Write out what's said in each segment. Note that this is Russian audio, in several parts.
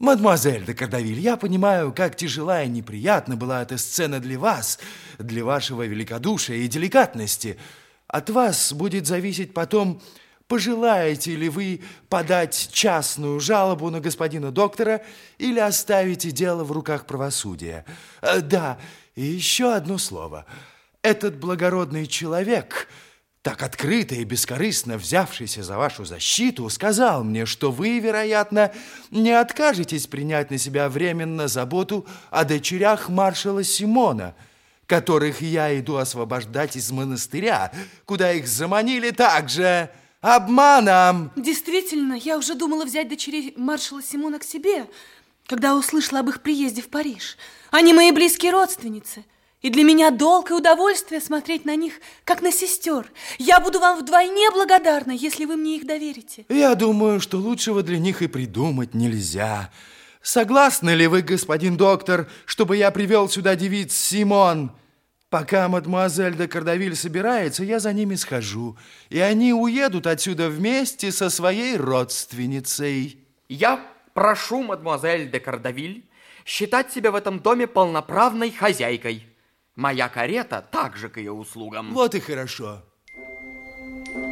Мадемуазель де Кардавиль, я понимаю, как тяжела и неприятна была эта сцена для вас, для вашего великодушия и деликатности. От вас будет зависеть потом, пожелаете ли вы подать частную жалобу на господина доктора или оставите дело в руках правосудия. Э, да, и еще одно слово. Этот благородный человек так открыто и бескорыстно взявшийся за вашу защиту, сказал мне, что вы, вероятно, не откажетесь принять на себя временно заботу о дочерях маршала Симона, которых я иду освобождать из монастыря, куда их заманили также обманом. Действительно, я уже думала взять дочерей маршала Симона к себе, когда услышала об их приезде в Париж. Они мои близкие родственницы. И для меня долг и удовольствие смотреть на них, как на сестер. Я буду вам вдвойне благодарна, если вы мне их доверите. Я думаю, что лучшего для них и придумать нельзя. Согласны ли вы, господин доктор, чтобы я привел сюда девиц Симон? Пока мадемуазель де Кардавиль собирается, я за ними схожу, и они уедут отсюда вместе со своей родственницей. Я прошу мадемуазель де Кардавиль считать себя в этом доме полноправной хозяйкой. Моя карета также к ее услугам. Вот и хорошо.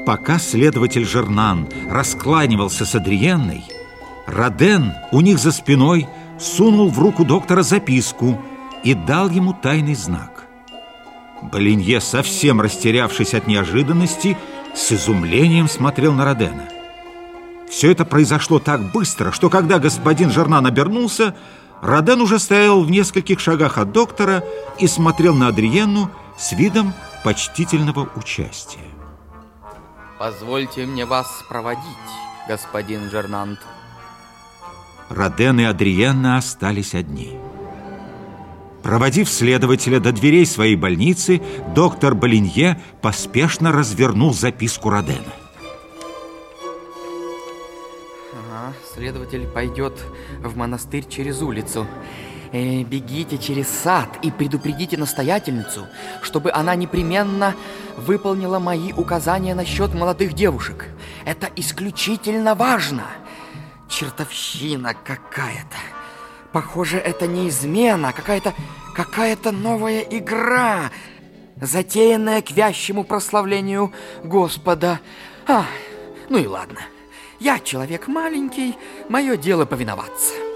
Пока следователь Жернан раскланивался с Адриенной, Роден у них за спиной сунул в руку доктора записку и дал ему тайный знак. Болинье, совсем растерявшись от неожиданности, с изумлением смотрел на Родена. Все это произошло так быстро, что когда господин Жернан обернулся, Роден уже стоял в нескольких шагах от доктора и смотрел на Адриенну с видом почтительного участия. Позвольте мне вас проводить, господин Жернант. Роден и Адриенна остались одни. Проводив следователя до дверей своей больницы, доктор Болинье поспешно развернул записку Родена. Следователь пойдет в монастырь через улицу. Э, бегите через сад и предупредите настоятельницу, чтобы она непременно выполнила мои указания насчет молодых девушек. Это исключительно важно. Чертовщина какая-то. Похоже, это не измена, какая-то какая-то новая игра, затеянная к вящему прославлению Господа. А, ну и ладно. Я человек маленький, мое дело повиноваться.